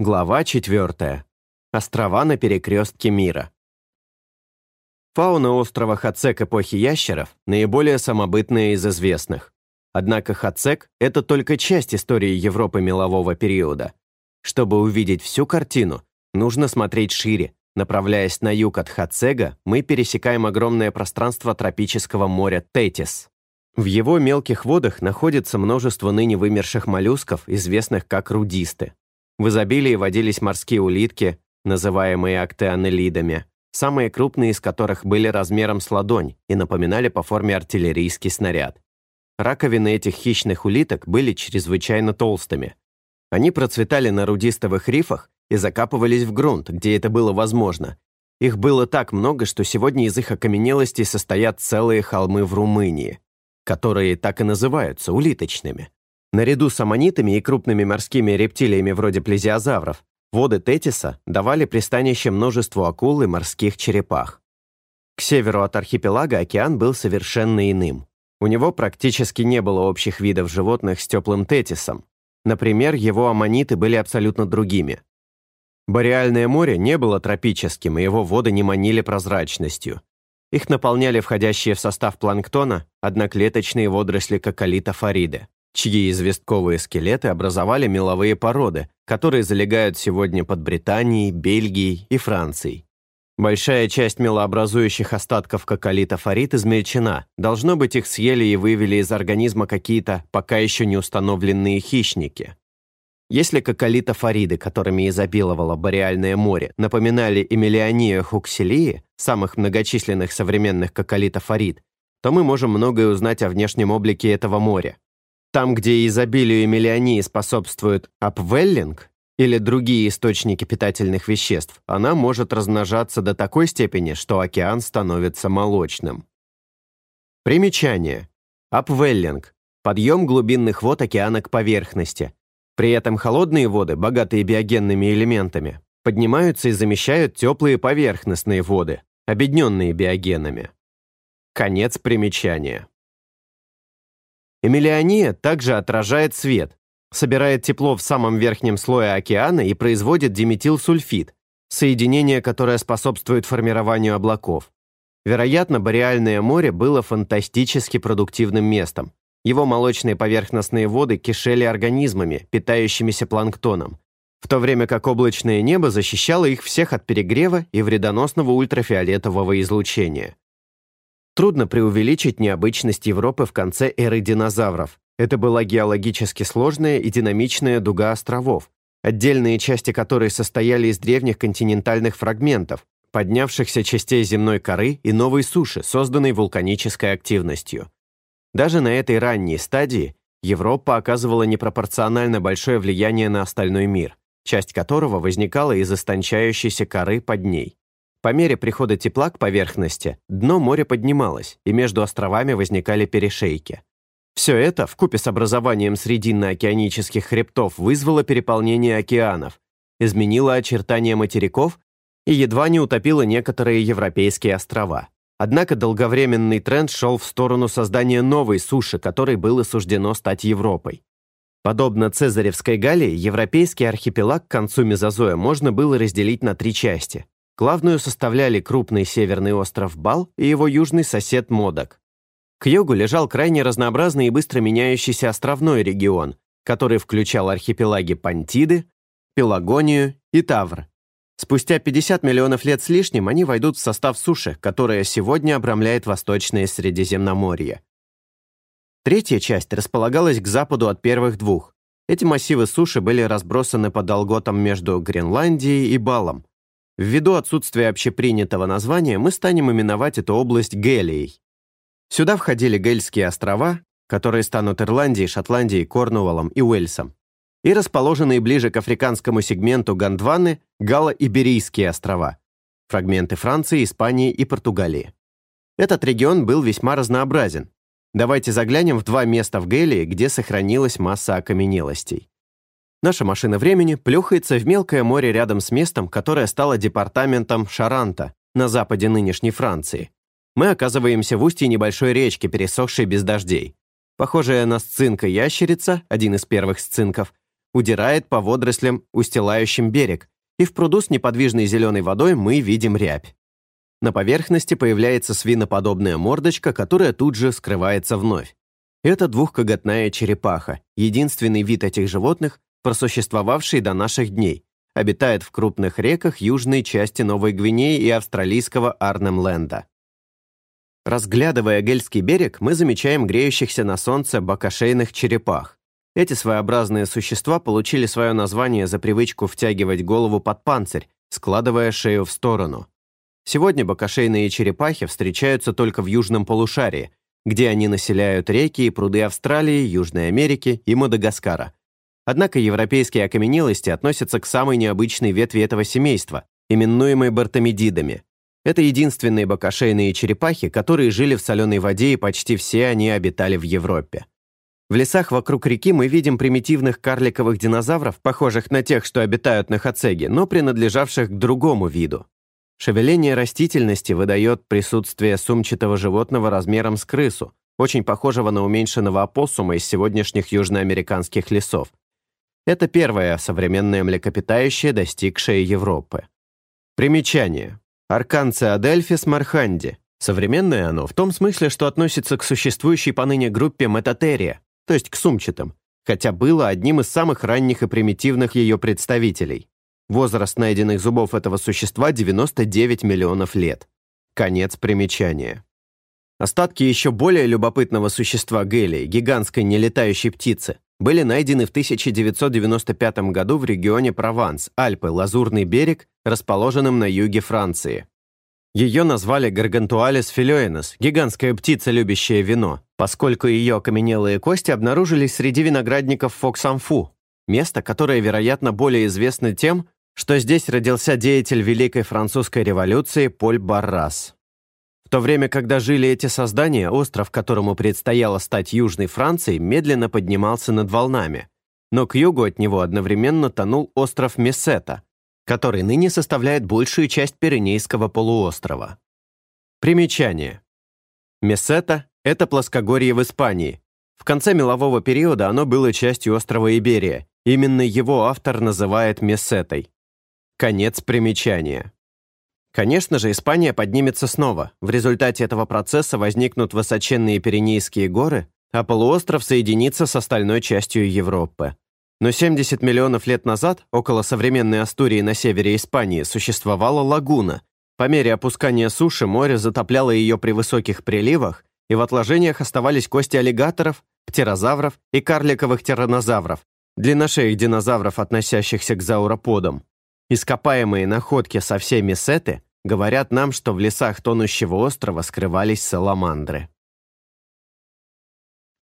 Глава 4. Острова на перекрестке мира. Фауна острова Хацек эпохи ящеров наиболее самобытная из известных. Однако Хацек – это только часть истории Европы мелового периода. Чтобы увидеть всю картину, нужно смотреть шире. Направляясь на юг от Хацега, мы пересекаем огромное пространство тропического моря Тетис. В его мелких водах находится множество ныне вымерших моллюсков, известных как рудисты. В изобилии водились морские улитки, называемые актеанелидами, самые крупные из которых были размером с ладонь и напоминали по форме артиллерийский снаряд. Раковины этих хищных улиток были чрезвычайно толстыми. Они процветали на рудистовых рифах и закапывались в грунт, где это было возможно. Их было так много, что сегодня из их окаменелостей состоят целые холмы в Румынии, которые так и называются улиточными. Наряду с аммонитами и крупными морскими рептилиями вроде плезиозавров, воды Тетиса давали пристанище множеству акул и морских черепах. К северу от архипелага океан был совершенно иным. У него практически не было общих видов животных с теплым Тетисом. Например, его аммониты были абсолютно другими. Бореальное море не было тропическим, и его воды не манили прозрачностью. Их наполняли входящие в состав планктона одноклеточные водоросли коколита фариды чьи известковые скелеты образовали меловые породы, которые залегают сегодня под Британией, Бельгией и Францией. Большая часть мелообразующих остатков коколита фарит измельчена. Должно быть, их съели и вывели из организма какие-то пока еще не установленные хищники. Если коколитофориды, которыми изобиловало Бореальное море, напоминали эмилиония хукселии, самых многочисленных современных коколитофорид, то мы можем многое узнать о внешнем облике этого моря. Там, где изобилию мелионии способствует апвеллинг или другие источники питательных веществ, она может размножаться до такой степени, что океан становится молочным. Примечание. Апвеллинг – подъем глубинных вод океана к поверхности. При этом холодные воды, богатые биогенными элементами, поднимаются и замещают теплые поверхностные воды, объединенные биогенами. Конец примечания. Эмилиония также отражает свет, собирает тепло в самом верхнем слое океана и производит диметилсульфид, соединение, которое способствует формированию облаков. Вероятно, Бореальное море было фантастически продуктивным местом. Его молочные поверхностные воды кишели организмами, питающимися планктоном, в то время как облачное небо защищало их всех от перегрева и вредоносного ультрафиолетового излучения. Трудно преувеличить необычность Европы в конце эры динозавров. Это была геологически сложная и динамичная дуга островов, отдельные части которой состояли из древних континентальных фрагментов, поднявшихся частей земной коры и новой суши, созданной вулканической активностью. Даже на этой ранней стадии Европа оказывала непропорционально большое влияние на остальной мир, часть которого возникала из истончающейся коры под ней. По мере прихода тепла к поверхности, дно моря поднималось, и между островами возникали перешейки. Все это, вкупе с образованием срединно-океанических хребтов, вызвало переполнение океанов, изменило очертания материков и едва не утопило некоторые европейские острова. Однако долговременный тренд шел в сторону создания новой суши, которой было суждено стать Европой. Подобно Цезаревской Галлии, европейский архипелаг к концу Мезозоя можно было разделить на три части. Главную составляли крупный северный остров Бал и его южный сосед Модок. К югу лежал крайне разнообразный и быстро меняющийся островной регион, который включал архипелаги Пантиды, Пелагонию и Тавр. Спустя 50 миллионов лет с лишним они войдут в состав суши, которая сегодня обрамляет Восточное Средиземноморье. Третья часть располагалась к западу от первых двух. Эти массивы суши были разбросаны по долготам между Гренландией и Балом, Ввиду отсутствия общепринятого названия мы станем именовать эту область Гелией. Сюда входили Гельские острова, которые станут Ирландией, Шотландией, Корнуоллом и Уэльсом, и расположенные ближе к африканскому сегменту Гондваны Гало-Иберийские острова, фрагменты Франции, Испании и Португалии. Этот регион был весьма разнообразен. Давайте заглянем в два места в Гелии, где сохранилась масса окаменелостей. Наша машина времени плюхается в мелкое море рядом с местом, которое стало департаментом Шаранта на западе нынешней Франции. Мы оказываемся в устье небольшой речки, пересохшей без дождей. Похожая на сцинка ящерица, один из первых сцинков, удирает по водорослям, устилающим берег, и в пруду с неподвижной зеленой водой мы видим рябь. На поверхности появляется свиноподобная мордочка, которая тут же скрывается вновь. Это двухкоготная черепаха, единственный вид этих животных, просуществовавший до наших дней, обитает в крупных реках южной части Новой Гвинеи и австралийского Арнемленда. Разглядывая Гельский берег, мы замечаем греющихся на солнце бокошейных черепах. Эти своеобразные существа получили свое название за привычку втягивать голову под панцирь, складывая шею в сторону. Сегодня бокошейные черепахи встречаются только в южном полушарии, где они населяют реки и пруды Австралии, Южной Америки и Мадагаскара. Однако европейские окаменелости относятся к самой необычной ветви этого семейства, именуемой бартомедидами. Это единственные бокошейные черепахи, которые жили в соленой воде, и почти все они обитали в Европе. В лесах вокруг реки мы видим примитивных карликовых динозавров, похожих на тех, что обитают на Хацеге, но принадлежавших к другому виду. Шевеление растительности выдает присутствие сумчатого животного размером с крысу, очень похожего на уменьшенного опоссума из сегодняшних южноамериканских лесов. Это первое современное млекопитающее, достигшее Европы. Примечание. Арканциадельфис марханди. Современное оно в том смысле, что относится к существующей поныне группе метатерия, то есть к сумчатым, хотя было одним из самых ранних и примитивных ее представителей. Возраст найденных зубов этого существа 99 миллионов лет. Конец примечания. Остатки еще более любопытного существа Гелии, гигантской нелетающей птицы, были найдены в 1995 году в регионе Прованс, Альпы, Лазурный берег, расположенном на юге Франции. Ее назвали Гаргантуалис филёенес, гигантская птица, любящая вино, поскольку ее окаменелые кости обнаружились среди виноградников Фоксамфу, место, которое, вероятно, более известно тем, что здесь родился деятель Великой Французской революции Поль Баррас. В то время, когда жили эти создания, остров, которому предстояло стать Южной Францией, медленно поднимался над волнами. Но к югу от него одновременно тонул остров Мессета, который ныне составляет большую часть Пиренейского полуострова. Примечание. Мессета — это плоскогорье в Испании. В конце мелового периода оно было частью острова Иберия. Именно его автор называет Мессетой. Конец примечания. Конечно же, Испания поднимется снова. В результате этого процесса возникнут высоченные Пиренейские горы, а полуостров соединится с остальной частью Европы. Но 70 миллионов лет назад, около современной Астурии на севере Испании, существовала лагуна. По мере опускания суши море затопляло ее при высоких приливах, и в отложениях оставались кости аллигаторов, птерозавров и карликовых тираннозавров, длинношеих динозавров, относящихся к зауроподам. Ископаемые находки со всеми сеты говорят нам, что в лесах тонущего острова скрывались саламандры.